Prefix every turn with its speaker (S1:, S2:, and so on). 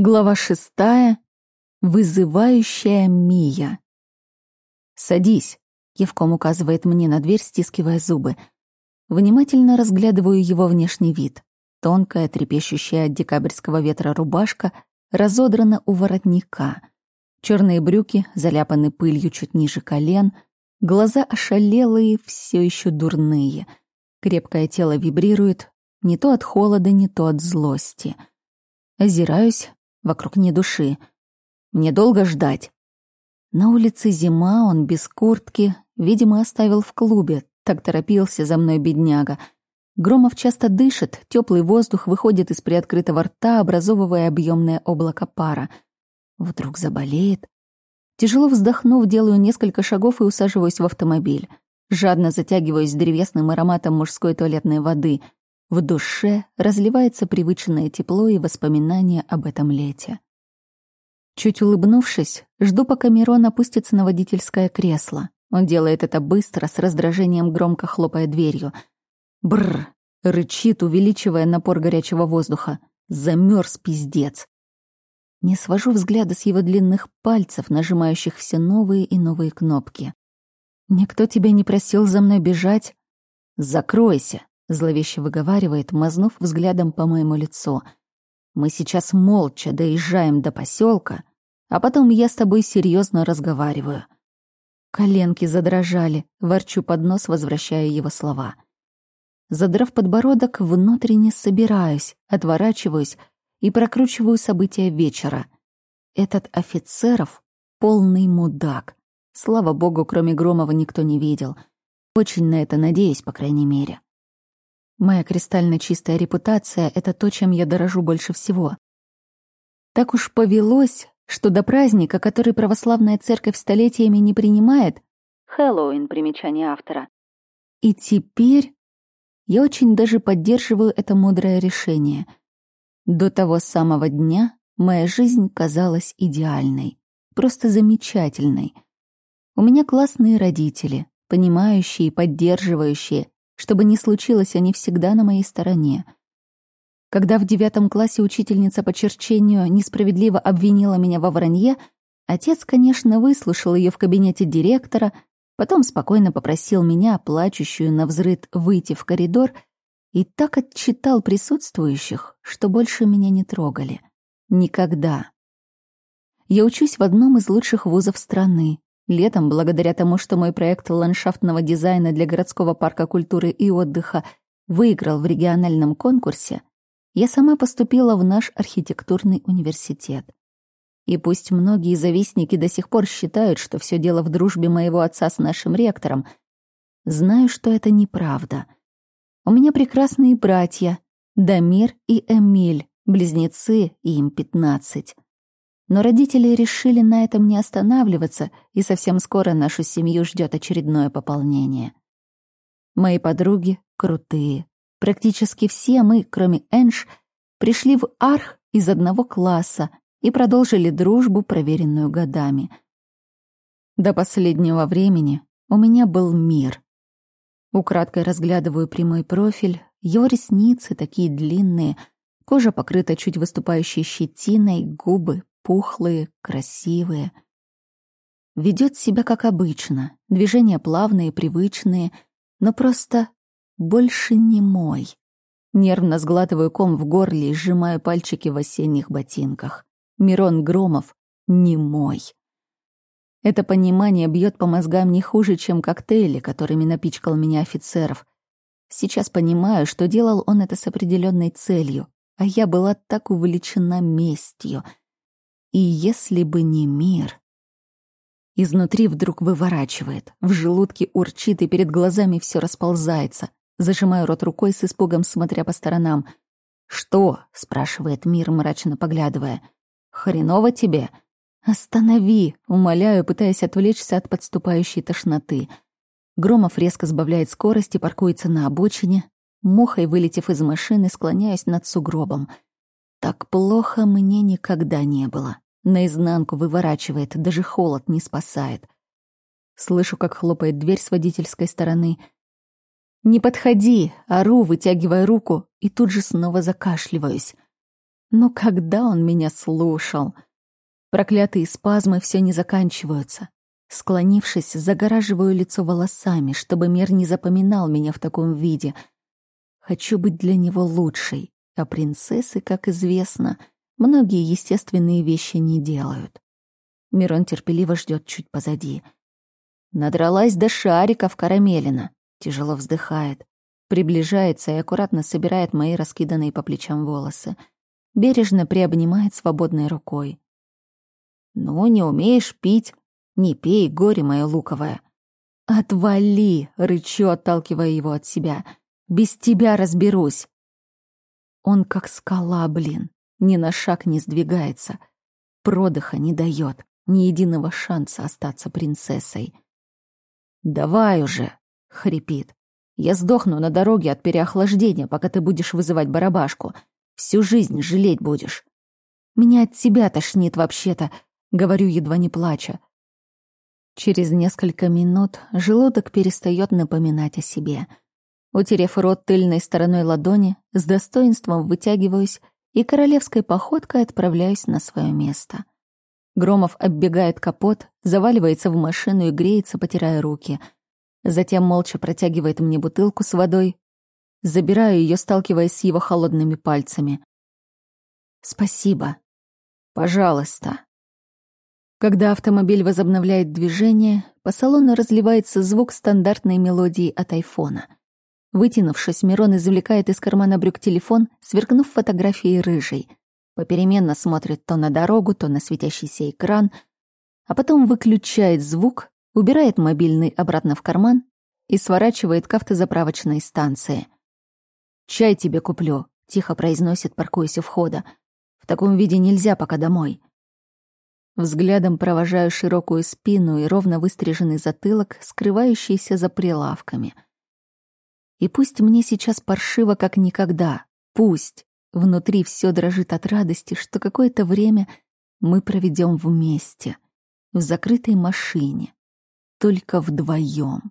S1: Глава шестая. Вызывающая Мия. «Садись», — Евком указывает мне на дверь, стискивая зубы. Внимательно разглядываю его внешний вид. Тонкая, трепещущая от декабрьского ветра рубашка разодрана у воротника. Черные брюки заляпаны пылью чуть ниже колен, глаза ошалелые, все еще дурные. Крепкое тело вибрирует, не то от холода, не то от злости. Озираюсь, Вокруг ни души. Мне долго ждать. На улице зима, он без куртки, видимо, оставил в клубе. Так торопился за мной бедняга. Громов часто дышит, теплый воздух выходит из приоткрытого рта, образовывая объемное облако пара. Вдруг заболеет. Тяжело вздохнув, делаю несколько шагов и усаживаюсь в автомобиль. Жадно затягиваюсь древесным ароматом мужской туалетной воды — в душе разливается привычное тепло и воспоминания об этом лете. Чуть улыбнувшись, жду, пока Мирон опустится на водительское кресло. Он делает это быстро, с раздражением громко хлопая дверью. Бррр! Рычит, увеличивая напор горячего воздуха. Замерз пиздец. Не свожу взгляда с его длинных пальцев, нажимающих все новые и новые кнопки. «Никто тебя не просил за мной бежать?» «Закройся!» Зловеще выговаривает, мазнув взглядом по моему лицу. Мы сейчас молча доезжаем до поселка, а потом я с тобой серьезно разговариваю. Коленки задрожали, ворчу под нос, возвращая его слова. Задрав подбородок, внутренне собираюсь, отворачиваюсь и прокручиваю события вечера. Этот офицеров — полный мудак. Слава богу, кроме Громова никто не видел. Очень на это надеюсь, по крайней мере. Моя кристально чистая репутация — это то, чем я дорожу больше всего. Так уж повелось, что до праздника, который православная церковь столетиями не принимает, Хэллоуин, примечание автора. И теперь я очень даже поддерживаю это мудрое решение. До того самого дня моя жизнь казалась идеальной, просто замечательной. У меня классные родители, понимающие поддерживающие, чтобы не случилось, они всегда на моей стороне. Когда в девятом классе учительница по черчению несправедливо обвинила меня во вранье, отец, конечно, выслушал ее в кабинете директора, потом спокойно попросил меня, плачущую на взрыд, выйти в коридор и так отчитал присутствующих, что больше меня не трогали. Никогда. Я учусь в одном из лучших вузов страны, Летом, благодаря тому, что мой проект ландшафтного дизайна для городского парка культуры и отдыха выиграл в региональном конкурсе, я сама поступила в наш архитектурный университет. И пусть многие завистники до сих пор считают, что все дело в дружбе моего отца с нашим ректором, знаю, что это неправда. У меня прекрасные братья, Дамир и Эмиль, близнецы, и им пятнадцать. Но родители решили на этом не останавливаться, и совсем скоро нашу семью ждет очередное пополнение. Мои подруги крутые. Практически все мы, кроме Энж, пришли в Арх из одного класса и продолжили дружбу, проверенную годами. До последнего времени у меня был мир. Украдкой разглядываю прямой профиль, его ресницы такие длинные, кожа покрыта чуть выступающей щетиной, губы пухлые, красивые. Ведет себя как обычно, движения плавные, привычные, но просто больше не мой. Нервно сглатываю ком в горле и сжимаю пальчики в осенних ботинках. Мирон Громов не мой. Это понимание бьет по мозгам не хуже, чем коктейли, которыми напичкал меня офицеров. Сейчас понимаю, что делал он это с определенной целью, а я была так увлечена местью — и если бы не мир... Изнутри вдруг выворачивает, в желудке урчит и перед глазами все расползается. Зажимаю рот рукой с испугом, смотря по сторонам. «Что?» — спрашивает мир, мрачно поглядывая. «Хреново тебе?» «Останови!» — умоляю, пытаясь отвлечься от подступающей тошноты. Громов резко сбавляет скорость и паркуется на обочине. Мухой, вылетев из машины, склоняюсь над сугробом — так плохо мне никогда не было. Наизнанку выворачивает, даже холод не спасает. Слышу, как хлопает дверь с водительской стороны. «Не подходи!» — ору, вытягивая руку, и тут же снова закашливаюсь. Но когда он меня слушал? Проклятые спазмы все не заканчиваются. Склонившись, загораживаю лицо волосами, чтобы мир не запоминал меня в таком виде. Хочу быть для него лучшей, а принцессы, как известно, многие естественные вещи не делают. Мирон терпеливо ждет чуть позади. Надралась до шариков карамелина. Тяжело вздыхает. Приближается и аккуратно собирает мои раскиданные по плечам волосы. Бережно приобнимает свободной рукой. «Ну, не умеешь пить, не пей, горе мое луковое». «Отвали!» — рычу, отталкивая его от себя. «Без тебя разберусь!» Он как скала, блин, ни на шаг не сдвигается. Продыха не дает, ни единого шанса остаться принцессой. «Давай уже!» — хрипит. «Я сдохну на дороге от переохлаждения, пока ты будешь вызывать барабашку. Всю жизнь жалеть будешь». «Меня от тебя тошнит вообще-то», — говорю, едва не плача. Через несколько минут желудок перестает напоминать о себе. Утерев рот тыльной стороной ладони, с достоинством вытягиваюсь и королевской походкой отправляюсь на свое место. Громов оббегает капот, заваливается в машину и греется, потирая руки. Затем молча протягивает мне бутылку с водой. Забираю ее, сталкиваясь с его холодными пальцами. «Спасибо. Пожалуйста». Когда автомобиль возобновляет движение, по салону разливается звук стандартной мелодии от айфона. Вытянувшись, Мирон извлекает из кармана брюк телефон, сверкнув фотографией рыжей. Попеременно смотрит то на дорогу, то на светящийся экран, а потом выключает звук, убирает мобильный обратно в карман и сворачивает к автозаправочной станции. «Чай тебе куплю», — тихо произносит, паркуясь у входа. «В таком виде нельзя пока домой». Взглядом провожаю широкую спину и ровно выстриженный затылок, скрывающийся за прилавками. И пусть мне сейчас паршиво как никогда, пусть внутри все дрожит от радости, что какое-то время мы проведем вместе, в закрытой машине, только вдвоем.